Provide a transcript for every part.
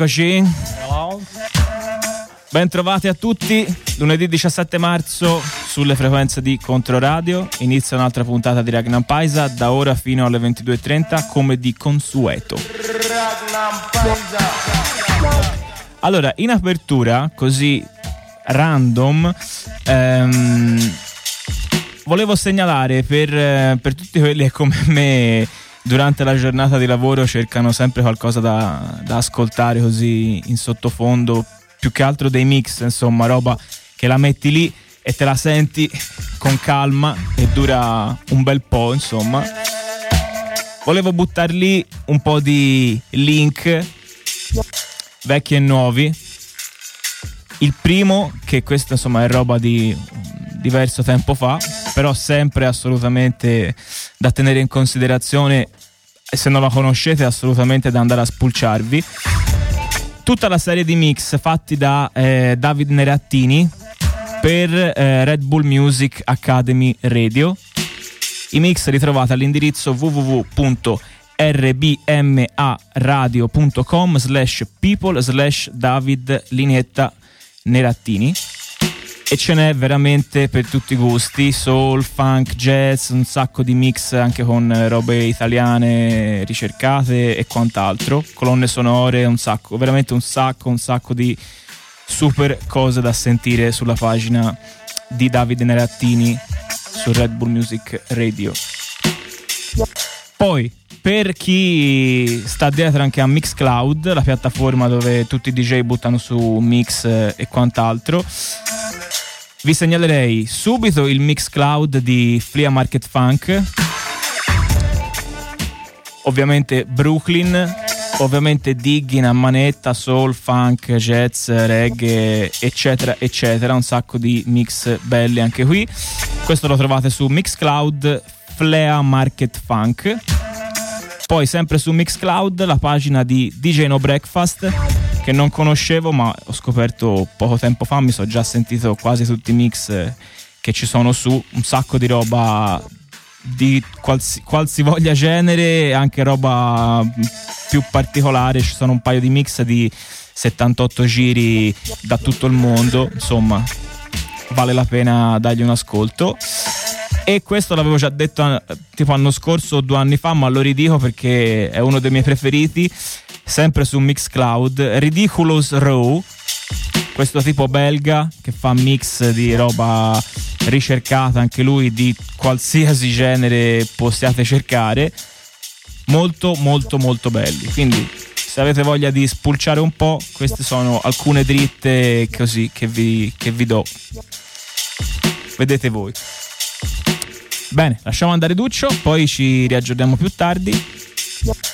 Eccoci. Bentrovati a tutti. Lunedì 17 marzo sulle frequenze di Controradio inizia un'altra puntata di Ragnar Paisa da ora fino alle 22.30 come di consueto. Allora, in apertura, così random, ehm, volevo segnalare per, eh, per tutti quelli che come me durante la giornata di lavoro cercano sempre qualcosa da, da, ascoltare così in sottofondo, più che altro dei mix, insomma, roba che la metti lì e te la senti con calma e dura un bel po', insomma. Volevo buttar lì un po' di link vecchi e nuovi. Il primo, che questo insomma è roba di diverso tempo fa, però sempre assolutamente da tenere in considerazione e se non la conoscete assolutamente da andare a spulciarvi. Tutta la serie di mix fatti da eh, David Nerattini per eh, Red Bull Music Academy Radio. I mix li trovate all'indirizzo www.rbmaradio.com slash people slash David Linetta Nerattini e ce n'è veramente per tutti i gusti, soul, funk, jazz, un sacco di mix anche con robe italiane ricercate e quant'altro, colonne sonore, un sacco, veramente un sacco, un sacco di super cose da sentire sulla pagina di Davide Nerattini su Red Bull Music Radio. Poi, per chi sta dietro anche a Mixcloud, la piattaforma dove tutti i DJ buttano su mix e quant'altro, vi segnalerei subito il Mixcloud di Flea Market Funk, ovviamente Brooklyn, ovviamente Digging a manetta, soul, funk, jazz, reggae, eccetera, eccetera, un sacco di mix belli anche qui. Questo lo trovate su Mixcloud Flea Market Funk. Poi sempre su Mixcloud la pagina di DJ No Breakfast che non conoscevo ma ho scoperto poco tempo fa, mi sono già sentito quasi tutti i mix eh, che ci sono su, un sacco di roba di qualsi, qualsivoglia genere, anche roba più particolare, ci sono un paio di mix di 78 giri da tutto il mondo, insomma vale la pena dargli un ascolto. E questo l'avevo già detto eh, tipo anno scorso o due anni fa, ma lo ridico perché è uno dei miei preferiti sempre su Mixcloud, Ridiculous Row, questo tipo belga che fa mix di roba ricercata, anche lui di qualsiasi genere possiate cercare, molto molto molto belli. Quindi se avete voglia di spulciare un po', queste sono alcune dritte così che vi, che vi do. Vedete voi. Bene, lasciamo andare Duccio, poi ci riaggiorniamo più tardi.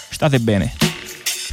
State bene.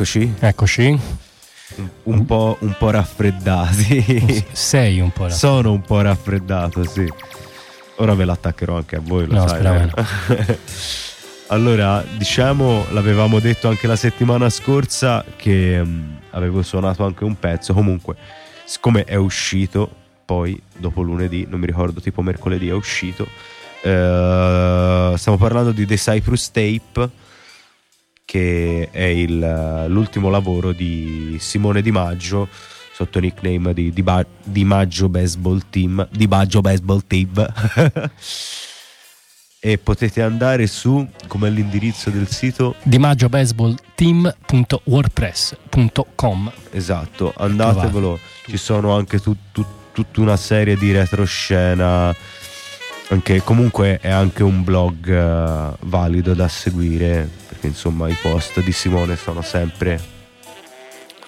Eccoci. Eccoci. Un, un po', un po' raffreddati. Sei un po' raffreddato. Sono un po' raffreddato, sì. Ora ve l'attaccherò anche a voi, lo No, sai. eh? allora, diciamo, l'avevamo detto anche la settimana scorsa che mh, avevo suonato anche un pezzo. Comunque, siccome è uscito, poi dopo lunedì, non mi ricordo, tipo mercoledì è uscito. eh, stiamo parlando di The Cyprus Tape, che è il- l'ultimo lavoro di Simone Di Maggio sotto nickname di Di, Ba- Di Maggio Baseball Team. Di Maggio Baseball Team. e potete andare su, com'è l'indirizzo del sito? dimaggiobaseballteam.wordpress.com Esatto, andatevelo. Ci sono anche tu- tu- tutta una serie di retroscena. Anche, comunque è anche un blog eh, valido da seguire perché insomma i post di Simone sono sempre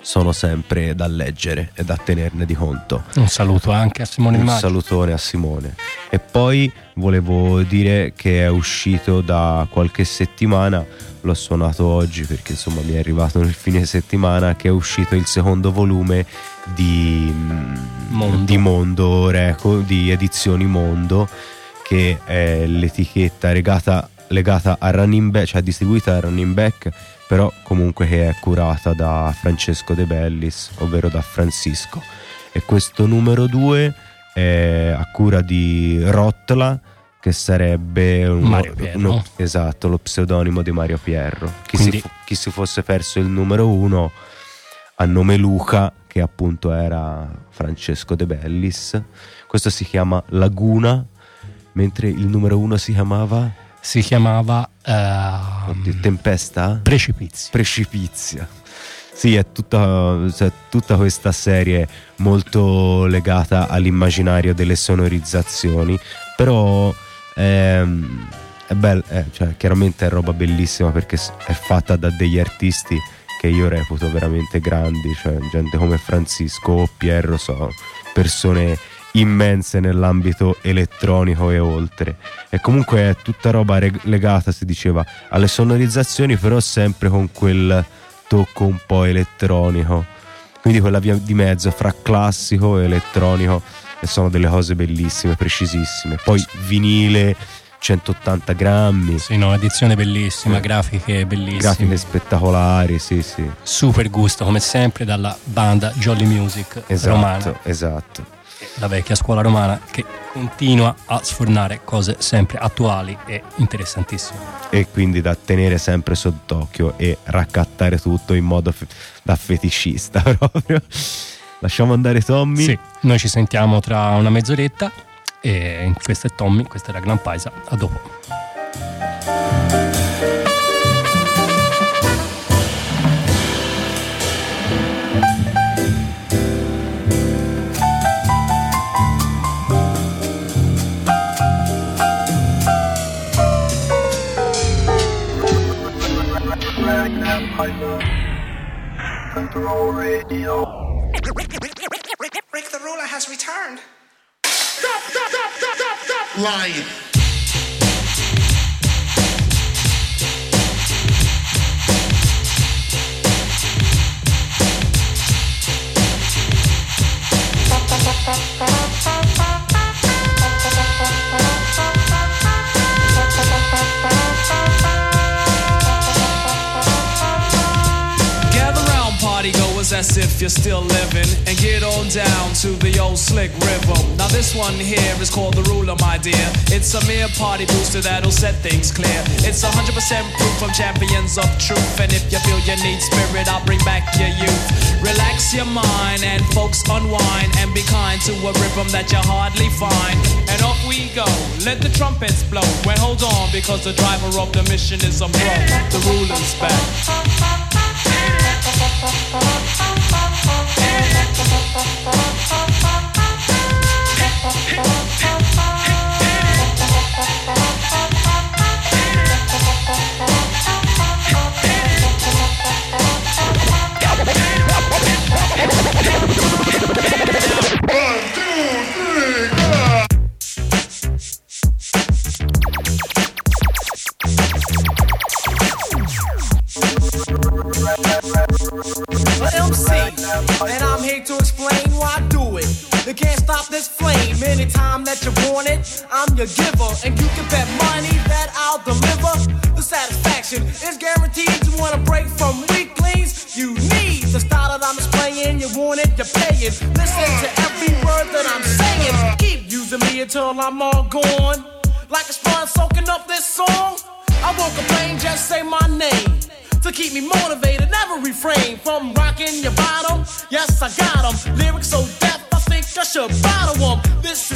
sono sempre da leggere e da tenerne di conto. Un saluto anche a Simone Un Maggio. salutone a Simone. E poi volevo dire che è uscito da qualche settimana, l'ho suonato oggi perché insomma mi è arrivato nel fine settimana, che è uscito il secondo volume di mm, Mondo. di Mondo Record, di Edizioni Mondo, che è l'etichetta legata, legata a Running Back, cioè distribuita a Running Back, però comunque che è curata da Francesco De Bellis, ovvero da Francisco. E questo numero 2 è a cura di Rotla, che sarebbe un- Mario Pierro. uno- esatto, lo pseudonimo di Mario Pierro. Chi, Quindi- si, chi si fosse perso il numero 1 a nome Luca, che appunto era Francesco De Bellis. Questo si chiama Laguna, mentre il numero 1 si chiamava Si chiamava Oddio, ehm, Tempesta? Precipizio. Precipizia. Sì, è tutta, cioè, tutta questa serie molto legata all'immaginario delle sonorizzazioni, però ehm, è bella, cioè, chiaramente è roba bellissima perché è fatta da degli artisti che io reputo veramente grandi, cioè gente come Francisco o Pierro sono persone immense nell'ambito elettronico e oltre. E comunque è tutta roba reg- legata, si diceva, alle sonorizzazioni, però sempre con quel tocco un po' elettronico. Quindi quella via di mezzo fra classico e elettronico e sono delle cose bellissime, precisissime. Poi vinile 180 grammi, Sì, no, edizione bellissima, Sì. grafiche bellissime. grafiche spettacolari, sì, sì. Super gusto, come sempre, dalla banda Jolly Music Esatto, romana, esatto. La vecchia scuola romana, che continua a sfornare cose sempre attuali e interessantissime. E quindi da tenere sempre sott'occhio e raccattare tutto in modo fe- da feticista proprio. Lasciamo andare Tommy. Sì, noi ci sentiamo tra una mezz'oretta e questo è Tommy, questa era Gran Paisa, a dopo. Radio. Rick, Rick the ruler has returned. Stop, stop, stop, stop, stop, stop! Lying. You're still living, and get on down to the old slick rhythm. Now, this one here is called the ruler, my dear. It's a mere party booster that'll set things clear. It's 100% proof from champions of truth, and if you feel you need spirit, I'll bring back your youth. Relax your mind, and folks unwind, and be kind to a rhythm that you hardly find. And off we go, let the trumpets blow. Well, hold on, because the driver of the mission is a pro. The ruler's back. I'm all gone. Like a sponge soaking up this song. I won't complain, just say my name to keep me motivated. Never refrain from rocking your bottom. Yes, I got them. Lyrics so deaf, I think I should bottle them. This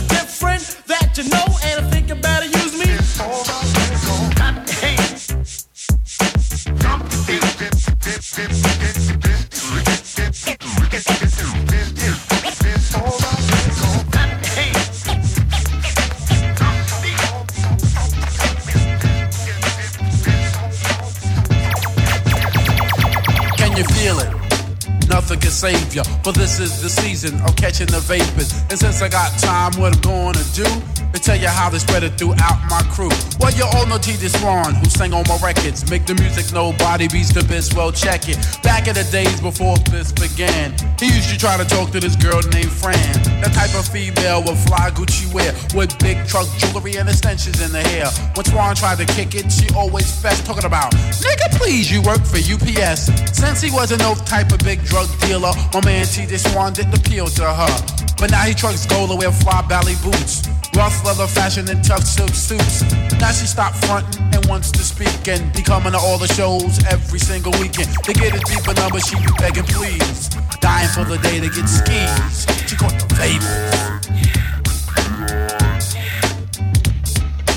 but this is the season of catching the vapors. And since I got time, what I'm gonna do? Tell you how they spread it throughout my crew. Well, you all know T.J. Swan, who sang on my records. Make the music nobody beats the best, well, check it. Back in the days before this began, he used to try to talk to this girl named Fran. The type of female with fly Gucci wear, with big truck jewelry and extensions in the hair. When Swan tried to kick it, she always fessed, talking about, nigga, please, you work for UPS. Since he wasn't no type of big drug dealer, my man T.J. Swan didn't appeal to her. But now he trucks gold and wear fly belly boots. Rough leather fashion and tuck silk suits. Now she stopped fronting and wants to speak and be coming to all the shows every single weekend. To get a deeper number, she be begging please. Dying for the day to get skis. She caught the vapors.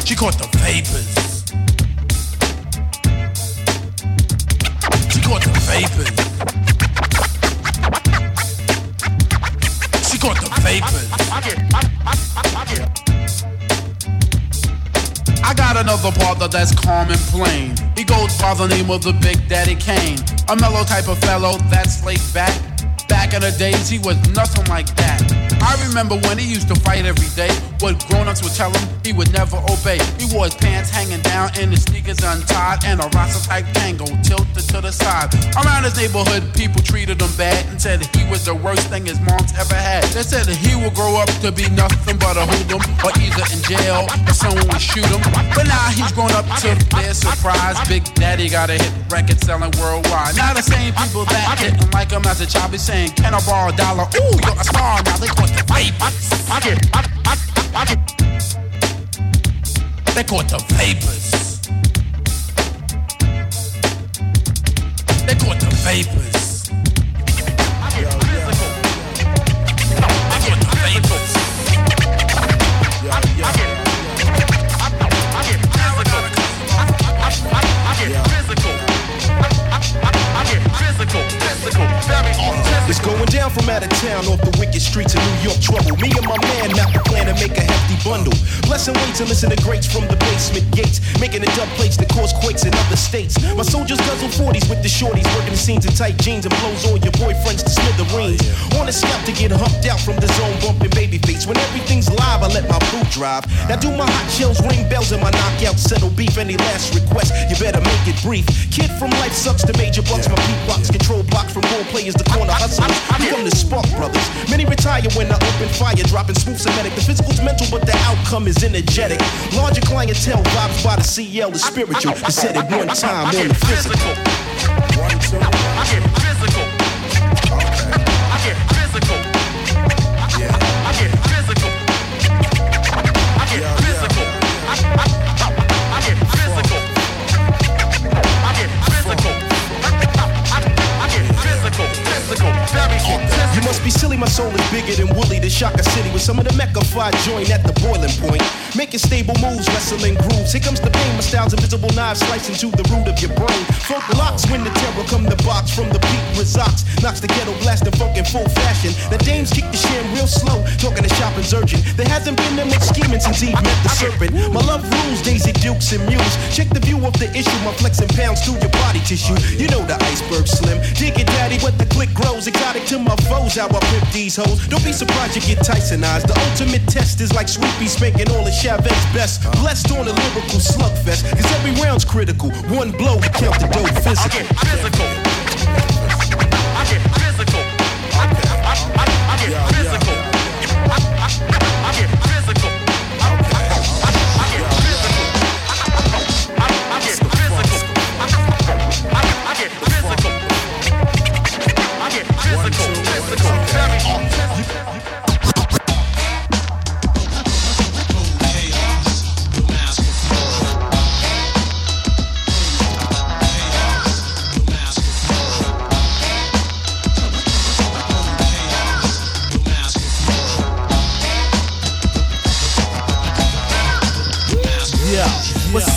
She caught the vapors. She caught the vapors. She caught the vapors. I got another brother that's calm and plain. He goes by the name of the Big Daddy Kane. A mellow type of fellow that's laid back. Back in the days, he was nothing like that. I remember when he used to fight every day. What grown-ups would tell him, he would never obey. He wore his pants hanging down and his sneakers untied, and a Rasta type tango tilted to the side. Around his neighborhood, people treated him bad and said he was the worst thing his mom's ever had. They said that he would grow up to be nothing but a hoodlum, or either in jail or someone would shoot him. But now he's grown up to their surprise. Big Daddy got a hit record selling worldwide. Now the same people that didn't like him as a child be saying, thing. Can I borrow a dollar? Ooh, you're a star now. They caught the vapors. I get, I, I, They caught the vapors. They caught the vapors. I get the I get. I get physical. I get physical. I get physical. Very awesome. It's going down from out of town off the wicked streets of New York trouble. Me and my man map a plan to make a hefty bundle. Blessing waits and listen to greats from the basement gates. Making the dub plates that cause quakes in other states. My soldiers guzzle 40s with the shorties. Working the scenes in tight jeans and blows all your boyfriends to smithereens. On a scout to get humped out from the zone, bumping baby face. When everything's live, I let my boot drive. Now do my hot shells ring bells and my knockout settle beef. Any last request, you better make it brief. Kid from life sucks to major bucks. My beatbox control blocks from role players to corner hustlers. We come to spark brothers. Many retire when I open fire, dropping smooth semantic. The physical's mental, but the outcome is energetic. Larger clientele vibes by the CL, the spiritual. I said it one time on the physical. I get physical. Get must be silly, my soul is bigger than Woolly, the Shaka City with some of the Mecca five join at the boiling point. Making stable moves, wrestling grooves. Here comes the pain, my style's invisible knives slicing to the root of your brain. Folk locks when the terror come the box from the beat resorts. Knocks the ghetto blasting folk in full fashion. The dames kick the sham real slow, talking to shopping's urgent. There hasn't been that much scheming since Eve met the serpent. My love rules, Daisy Dukes and Muse. Check the view of the issue, my flexing pounds through your body tissue. You know the iceberg slim. Dig it, daddy, but the click grows. Exotic to my foes, how I pimp these hoes. Don't be surprised you get Tysonized. The ultimate test is like Sweepy spanking all the Chavez best. Blessed on a lyrical slugfest, cause every round's critical. One blow count the dough physical. I get physical.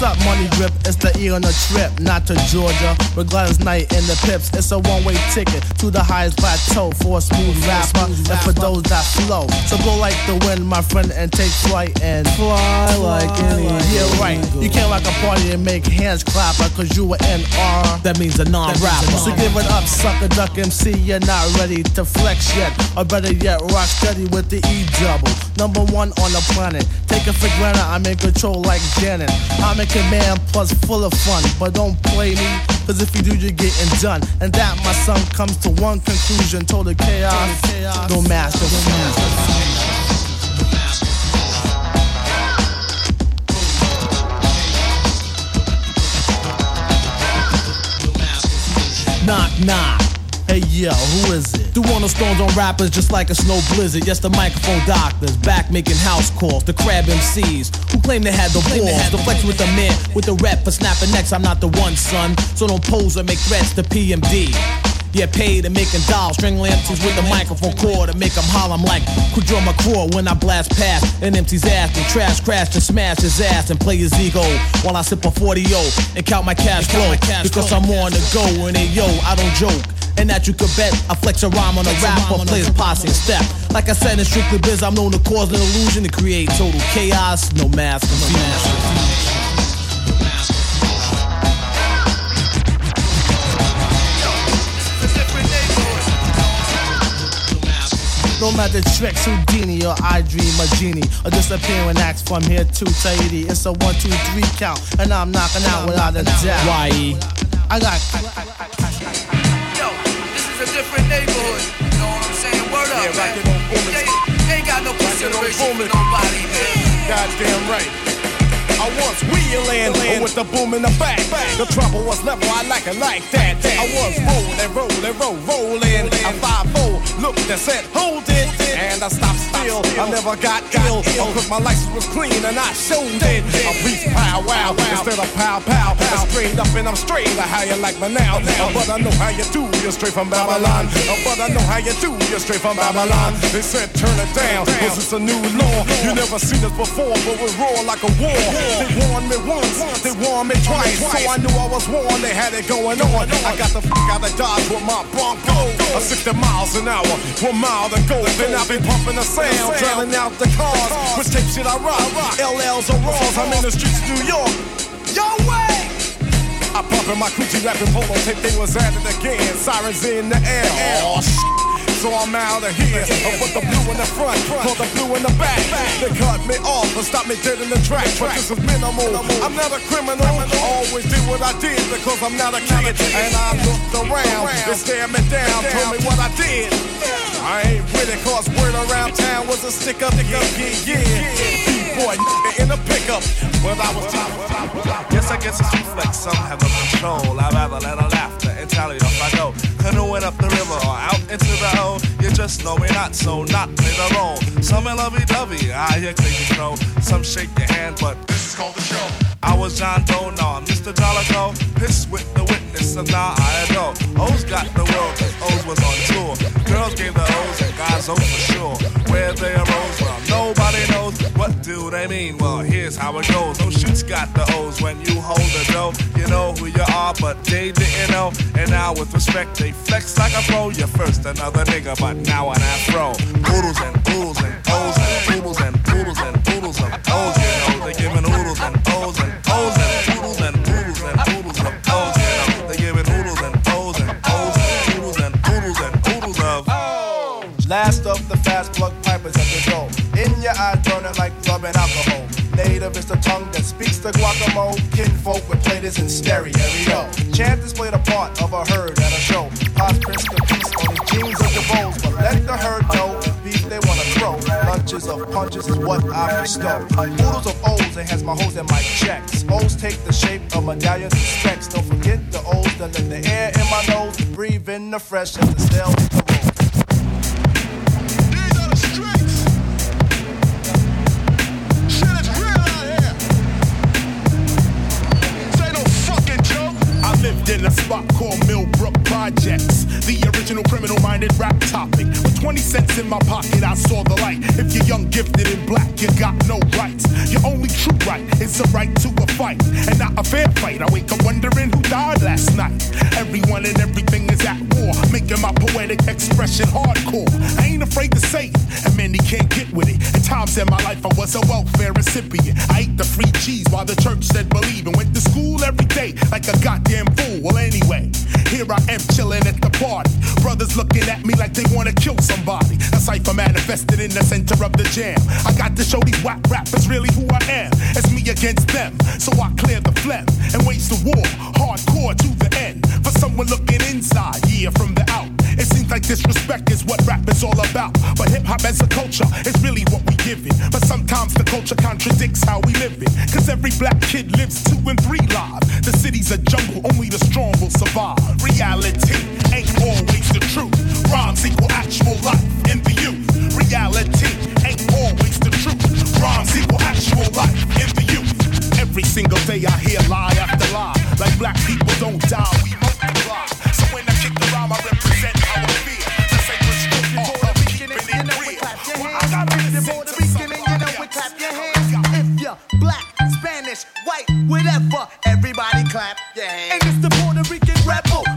What's up, money grip? It's the E on the trip, not to Georgia. Gladys Knight and the Pips, it's a one-way ticket to the highest plateau for a smooth rapper and for those that flow. So go like the wind, my friend, and take flight and fly like any. Yeah, right. You can't like a party and make hands clap cause you an NR. That means a non-rapper. So give it up, sucker duck MC. You're not ready to flex yet, or better yet, rock steady with the E double. Number one on the planet. Take it for granted, I'm in control like Janet. I'm in command plus full of fun, but don't play me. Cause if you do, you're getting done. And that, my son, comes to one conclusion. Total chaos, no master. Knock, knock. Hey yo, who is it? Do one of storms on rappers just like a snow blizzard. Yes, the microphone doctors back making house calls. The crab MCs who claim they had the balls. The flex with the man with the rep for snapping necks. I'm not the one, son. So don't pose or make threats to PMD. Yeah, paid and making dolls, strangling MCs with the microphone cord to make them holler. I'm like Kudro McCraw when I blast past an MC's ass and trash crash and smash his ass and play his ego while I sip a 40 o and count my cash flow because I'm on the go and hey yo, I don't joke. And that you could bet I flex a rhyme on a rap or play his posse and step. Like I said in Strictly Biz, I'm known to cause an illusion to create total chaos, no mask, confusion. No matter tricks, Houdini or I dream a genie. Or disappearing acts from here to Tahiti. It's a one, two, three count. And I'm knocking out without a doubt. Why? I got. This is a different neighborhood. You know what I'm saying? Word up, Yeah, man. rockin' They, they ain't got no consideration for nobody, man. Goddamn right. I was wheeling with the boom in the back. The trouble was never I like it like that. I was rolling, rolling, rolling, rolling. I five four looked and said, hold it. And I stopped still. I never got ill. Oh, cause my license was clean and I showed it. I reached pow wow instead of pow pow. I straight up and I'm straight. I how you like me now. Uh, But I know how you do. You're straight from Babylon. But I know how you do. You're straight from Babylon. They said turn it down. Cause it's a new law. You never seen this before, but we roar like a war. They warned me once, they warned me twice. So I knew I was warned, they had it going on. I got the fuck out of Dodge with my Bronco. A 60 miles an hour, one mile to go. Then I be pumping the sound, drowning out the cars. Which tape shit I rock? LLs or Raws, I'm in the streets of New York. Yo, way! I pumping my coochie rapping polo tape, they was at it again. Sirens in the air. Oh, shit. So I'm out of here. I put the blue in the front, put the blue in the back. They cut me off and stopped me dead in the track. But this is minimal. I'm not a criminal. Always did what I did because I'm not a kid. And I looked around. They stared me down, told me what I did. I ain't with it cause word around town was a stick up. Yeah, yeah, yeah. Boy, in a pickup. But I was Yes, I guess it's reflex. Some have no control. I'd rather let her laughter tally off I go. Canoeing up the river or out into the O. You just know me not so not play the role. Some are lovey dovey, I hear crazy crow. Some shake your hand, but this is called the show. I was John Doe, I'm Mr. Jollico. Pissed with the witness, and now I adore. O's got the world, O's was on tour. Girls gave the O's and guys O for sure. Where they arose, well, nobody knows. What do they mean? Well, here's how it goes. Those shoots got the O's when you hold the dough. You know who you are, but they didn't know. And now, with respect, they flex like a pro. You're first another nigga, but now an afro. Poodles and poodles and O's and poodles Last of the fast plug pipers at the door. In your eyes burning like rubbing alcohol. Native is the tongue that speaks the guacamole. Kinfolk with platers in stereo. Chanters play the part of a herd at a show. Pops prints the piece on his jeans or the bowls. But let the herd know beef they wanna throw. Lunches of punches is what I bestow. Oodles of O's has my hoes and my checks. O's take the shape of medallions and specs. Don't forget the O's that let the air in my nose. Breathe in the fresh and the stale Projects. The original criminal minded rap topic. With 20 cents in my pocket, I saw the light. If you're young, gifted, and black, you got no rights. Your only true right is a right to a fight and not a fair fight. I wake up wondering who died last night. Everyone and everything is at war, making my poetic expression hardcore. I ain't afraid to say it, and many can't get with it. At times in my life, I was a welfare recipient. I ate the free cheese while the church said believe and went to school every day like a goddamn fool. Well, anyway, here I am chilling at the party. Brothers looking at me like they wanna kill somebody. A cipher manifested in the center of the jam. I got to show these whack rappers really who I am. It's me against them, so I clear the phlegm and wage the war hardcore to the end. For someone looking inside, yeah, from the out. It seems like disrespect is what rap is all about. But hip hop as a culture is really what we give it. But sometimes the culture contradicts how we live it. Cause every black kid lives two and three lives. The city's a jungle, only the strong will survive. Reality ain't always the truth. Rhymes equal actual life in the youth. Reality ain't always the truth. Rhymes equal actual life in the youth. Every single day I hear lie after lie. Like black people don't die, we Spanish, white, whatever, everybody clap your hands. And it's the Puerto Rican rebel.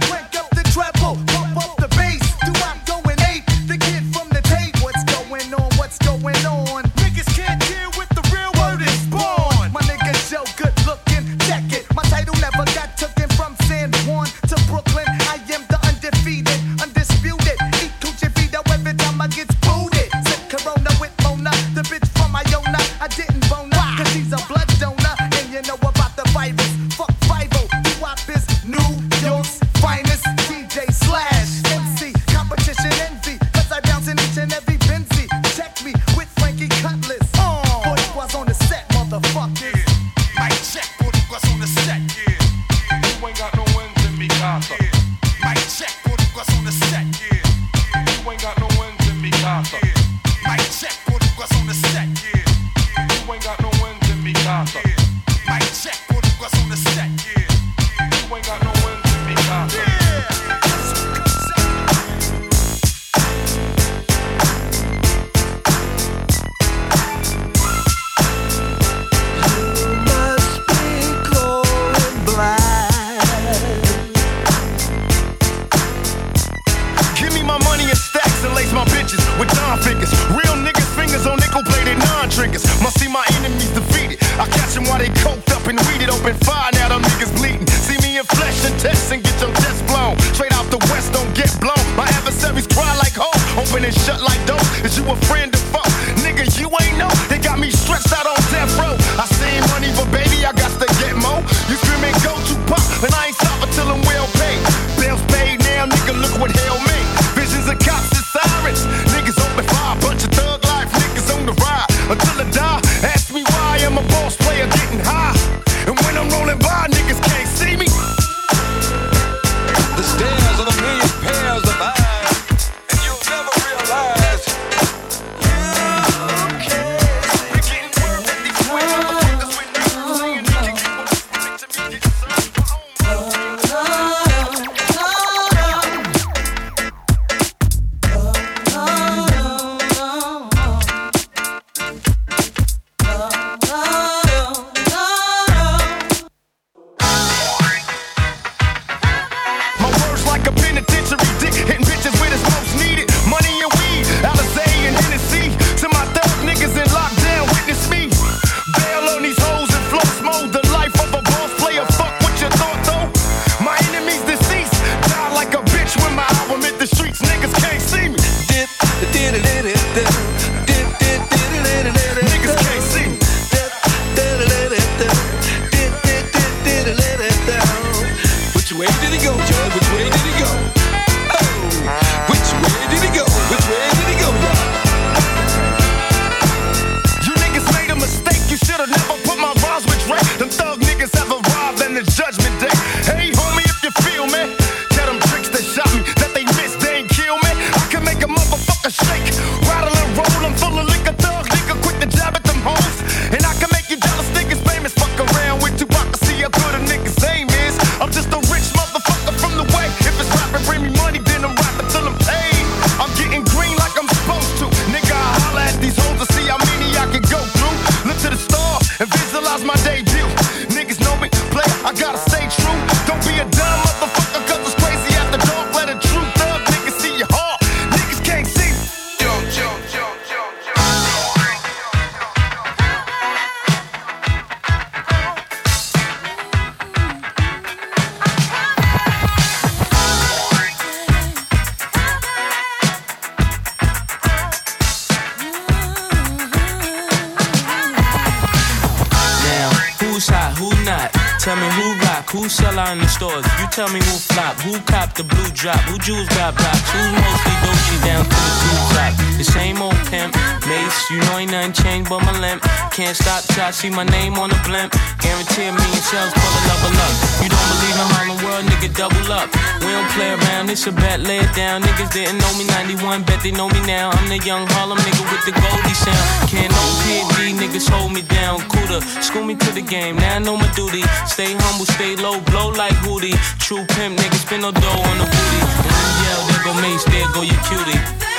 Tell me who flop, who copped the blue drop, who jewels got blocks, who's mostly Dolce down to the two top. Same old pimp, Mace, you know ain't nothing changed but my limp. Can't stop till I see my name on the blimp. Guarantee me million shells, pull a level up. You don't believe in Harlem World, nigga, double up. We don't play around, it's a bet, lay it down. Niggas didn't know me 91, bet they know me now. I'm the young Harlem nigga with the Goldie sound. Can't no PD, niggas hold me down. Cooler, school me to the game, now I know my duty. Stay humble, stay low, blow like Hootie. True pimp, niggas spend no dough on the booty. And yell, there go Mace, there go your cutie.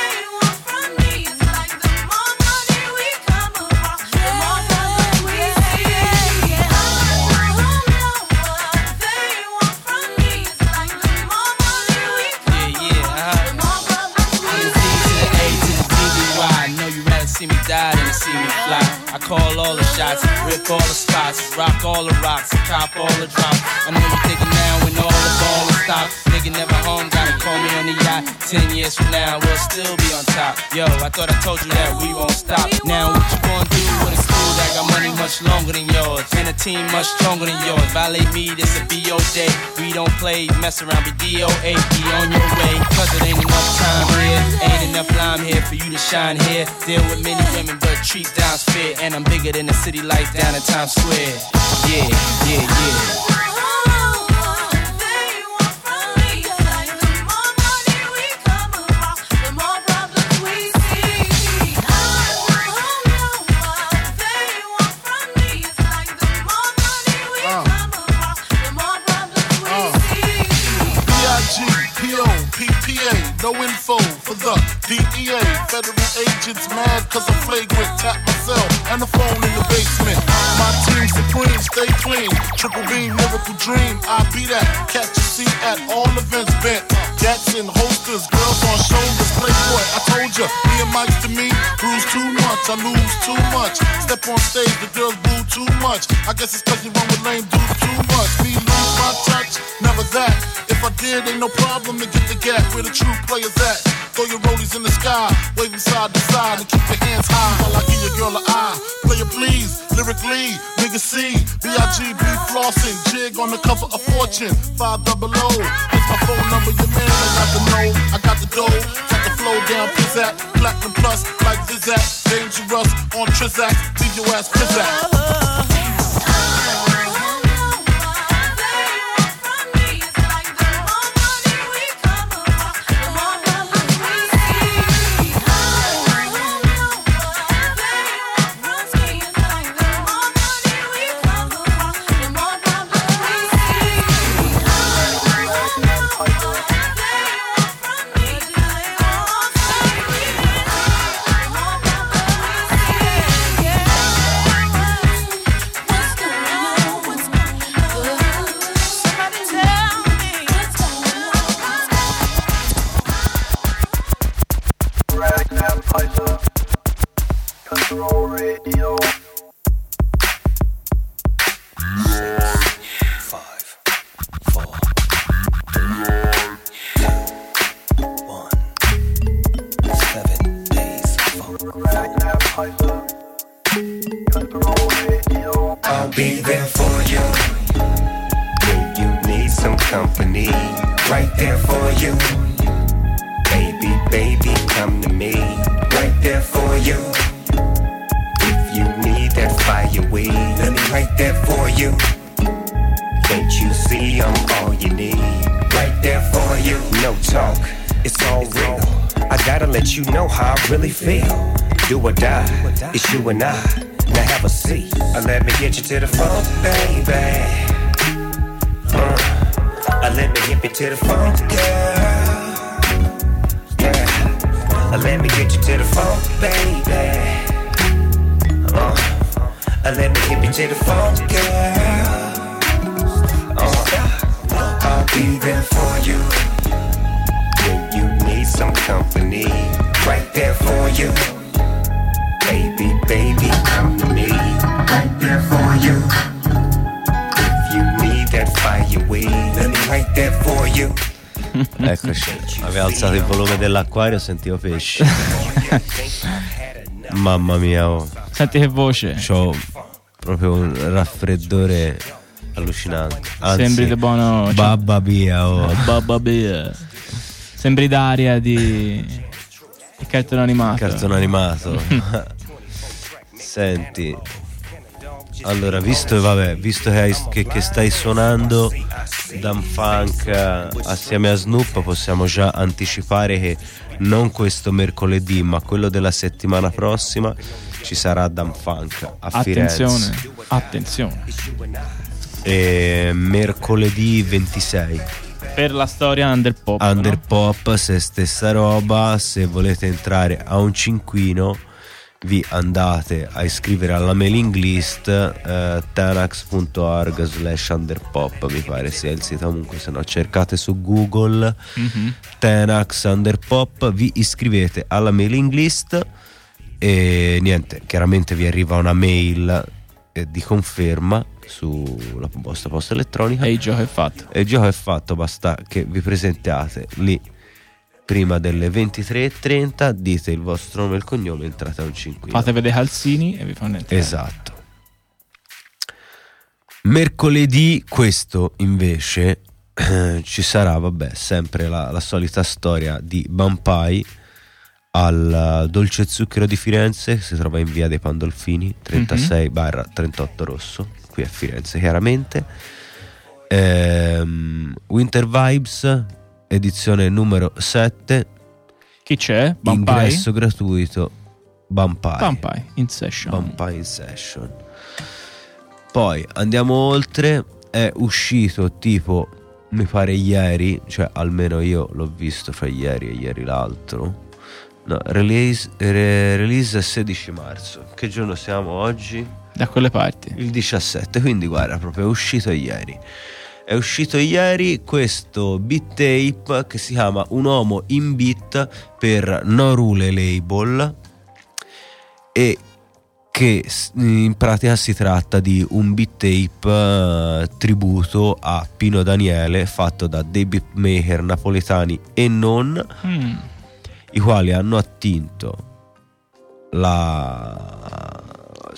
Call all the shots, rip all the spots, rock all the rocks, cop all the drops. I know you thinking now when all the ball stopped. Nigga never home, gotta call me on the yacht. Ten years from now, we'll still be on top. Yo, I thought I told you that we won't stop. Now what you gonna do that got money much longer than yours and a team much stronger than yours? Violate me, this a BO day. We don't play, mess around, be DOA, be on your way. Cause it ain't enough time here, ain't enough lime here for you to shine here. Deal with many women, but treat down's fair. And I'm bigger than the city lights down in Times Square. Yeah, yeah, yeah. No info for the DEA. Federal agents mad cause I'm flagrant. Tap myself and the phone in the basement. My team supreme, stay clean. Triple beam, miracle dream. I be that. Catch at all events bent. Gats and holsters, girls on shoulders. Playboy, I told ya, me and Mike's to me. Bruise too much, I lose too much. Step on stage, the girls boo too much. I guess it's cause you run with lame dudes too much. Me lose my touch, never that. If I did, ain't no problem to get the gap where the true players at. Throw your rollies in the sky, waving side to side, and keep your hands high while I give your girl a eye. Player please, lyrically, nigga C, B-I-G-B flossing, jig on the cover of Fortune, five double O. It's my phone number, your man, I got the know, I got the dough, got the flow down, pizzat, platinum plus, like Zizak, dangerous on Trizak, leave your ass pizzat. were not. Alzato il volume dell'acquario, sentivo pesci. Mamma mia, oh. Senti che voce. C'ho proprio un raffreddore allucinante. Anzi, Sembri di buono. cioè, Babba Bia, oh. Babba Bia. Sembri d'aria di. di cartone animato. cartone animato. Senti, allora, visto, vabbè, visto che, hai- che- che stai suonando Dan Funk eh, assieme a Snoop, possiamo già anticipare che non questo mercoledì, ma quello della settimana prossima ci sarà Dan Funk a Attenzione, Firenze. attenzione. E mercoledì 26. Per la storia under pop. Under no? Se stessa roba, se volete entrare a un cinquino vi andate a iscrivere alla mailing list eh, tanax.org slash underpop mi pare sia il sito comunque se no cercate su google Mhm. Tenax Underpop vi iscrivete alla mailing list e niente chiaramente vi arriva una mail eh, di conferma sulla vostra posta elettronica E il gioco è fatto. e il gioco è fatto, basta che vi presentiate lì prima delle 23.30, dite il vostro nome e il cognome entrate a un 5. Fate vedere calzini e vi fanno entrare. Esatto. Mercoledì questo invece ci sarà, vabbè, sempre la, la solita storia di Bampai al eh, Dolce Zucchero di Firenze, che si trova in via dei Pandolfini, 36-38 Rosso, qui a Firenze chiaramente. Ehm, Winter Vibes, edizione numero 7. Chi c'è? Bampai? Ingresso gratuito. Bampai. Bampai, in session. Bampai in session. Poi andiamo oltre. È uscito tipo, mi pare ieri, cioè almeno io l'ho visto fra ieri e ieri l'altro. No, release, re- release 16 marzo. Che giorno siamo oggi? Da quelle parti. Il 17, quindi guarda, proprio è uscito ieri. È uscito ieri questo beat tape che si chiama Un uomo in beat per No Rule Label e che in pratica si tratta di un beat tape eh, tributo a Pino Daniele fatto da dei beatmaker napoletani e non Mm. i quali hanno attinto la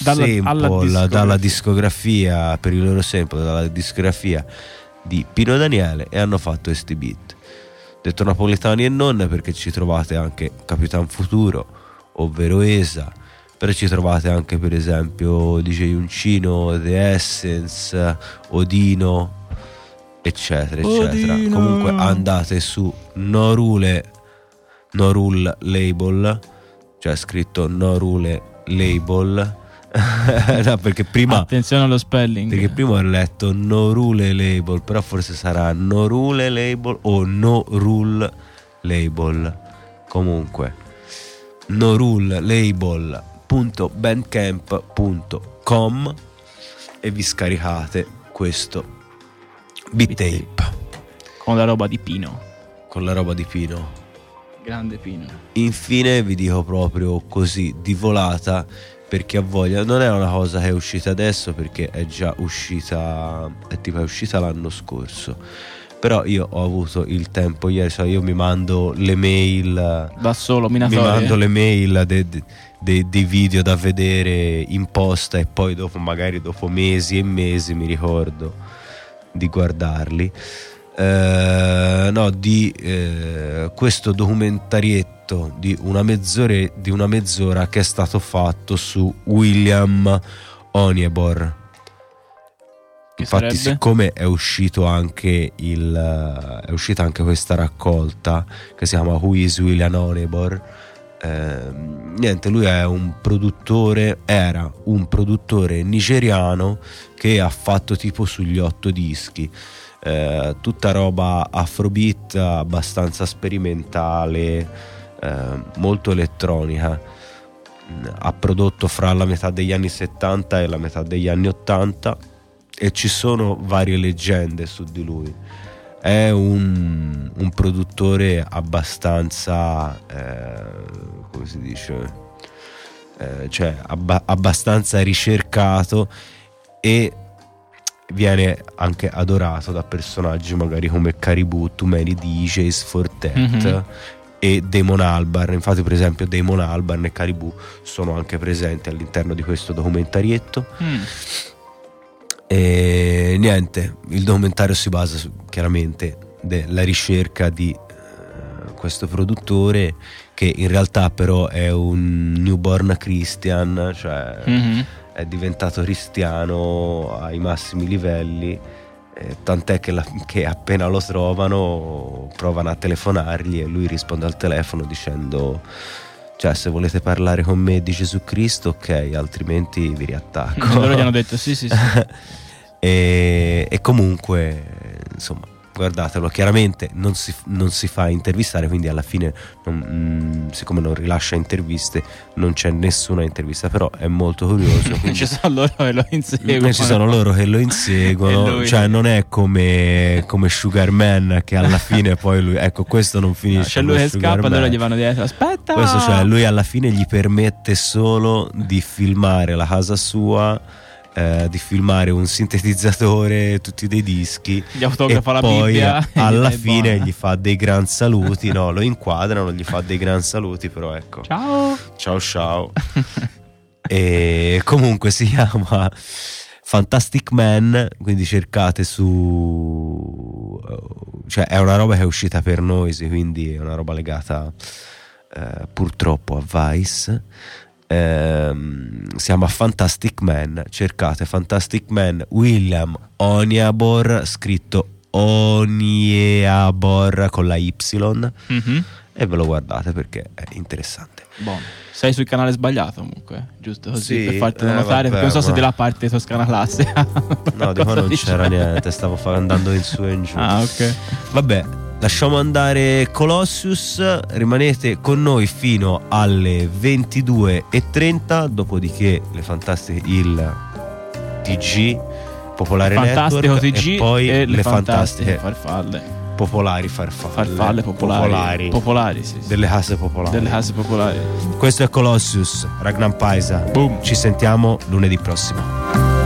Dalla- sample discografia. dalla discografia per il loro sample dalla discografia di Pino Daniele e hanno fatto questi beat detto napoletani e non perché ci trovate anche Capitan Futuro ovvero Esa però ci trovate anche per esempio DJ Uncino, The Essence, Odino eccetera eccetera Odino. comunque andate su Norule Norul Label cioè scritto Norule Label no perché prima Attenzione allo spelling. perché prima ho letto Norule Label però forse sarà Norule Label o No Rule Label comunque norulelabel.bandcamp.com e vi scaricate questo beat tape Con la roba di Pino. con la roba di Pino Grande Pino. Infine vi dico proprio così di volata per chi ha voglia. Non è una cosa che è uscita adesso perché è già uscita, è tipo è uscita l'anno scorso. Però io ho avuto il tempo ieri, cioè io mi mando le mail Da solo, mi minatorie. mando le mail de- de- de- dei video da vedere in posta e poi dopo magari dopo mesi e mesi mi ricordo di guardarli Eh, no di eh, questo documentarietto di una, mezz'ora, di una mezz'ora che è stato fatto su William Oniebor Infatti, sarebbe? siccome è uscito anche il è uscita anche questa raccolta che si chiama Who is William Onebor, ehm, niente, lui è un produttore, era un produttore nigeriano che ha fatto tipo sugli otto dischi. eh, tutta roba afrobeat abbastanza sperimentale, eh, molto elettronica. Ha prodotto fra la metà degli anni 70 e la metà degli anni 80 e ci sono varie leggende su di lui. È un, un produttore abbastanza, eh, come si dice, Eh, cioè abba- abbastanza ricercato e viene anche adorato da personaggi magari come Caribou, Too Many DJs, Fortet Mhm. E Damon Albarn. Infatti, per esempio, Damon Albarn e Caribou sono anche presenti all'interno di questo documentarietto. Mm. E niente, il documentario si basa su, chiaramente della ricerca di eh, questo produttore che in realtà però è un newborn Christian, cioè Mhm. è diventato cristiano ai massimi livelli. Eh, tant'è che, la- che appena lo trovano provano a telefonargli e lui risponde al telefono dicendo cioè se volete parlare con me di Gesù Cristo ok altrimenti vi riattacco Loro gli hanno detto sì, sì, sì. e, e comunque insomma guardatelo chiaramente non si, non si fa intervistare quindi alla fine non- mm, siccome non rilascia interviste non c'è nessuna intervista però è molto curioso quindi Ci sono loro che lo inseguono. ci sono loro che lo inseguono, lui- cioè non è come, come Sugar Man che alla fine poi lui, ecco questo non finisce. C'è lui come che Sugar scappa, Man. loro gli vanno dietro. Aspetta! Questo cioè lui alla fine gli permette solo di filmare la casa sua, eh, di filmare un sintetizzatore, tutti dei dischi. Gli autografa e la poi Bibbia alla fine buona. gli fa dei gran saluti, no, lo inquadrano, gli fa dei gran saluti, però ecco. Ciao! Ciao ciao. e comunque si chiama Fantastic Man, quindi cercate su... cioè è una roba che è uscita per Noisy, quindi è una roba legata eh, purtroppo a Vice. Ehm, si chiama Fantastic Man, cercate Fantastic Man William Oniabor, scritto Oniabor con la Y Mhm. e ve lo guardate perché è interessante. Buono. Sei sul canale sbagliato comunque, giusto così Sì, per fartelo eh, notare, vabbè, perché non so se ma- di là parte Toscana classe. No, di qua non c'era niente, stavo andando in su e in giù. Ah, ok. Vabbè, lasciamo andare Colossus, rimanete con noi fino alle 22.30, dopodiché le fantastiche il TG Popolare Fantastico Network TG e poi e le, le fantastiche, fantastiche farfalle. popolari farfalle. Farfalle popolari. Popolari. Popolari, sì, sì. Delle case popolari. Delle case popolari. Questo è Colossus, Ragnar Paisa. Ci sentiamo lunedì prossimo.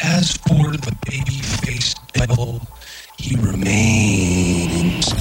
As for the baby faced devil, he remains.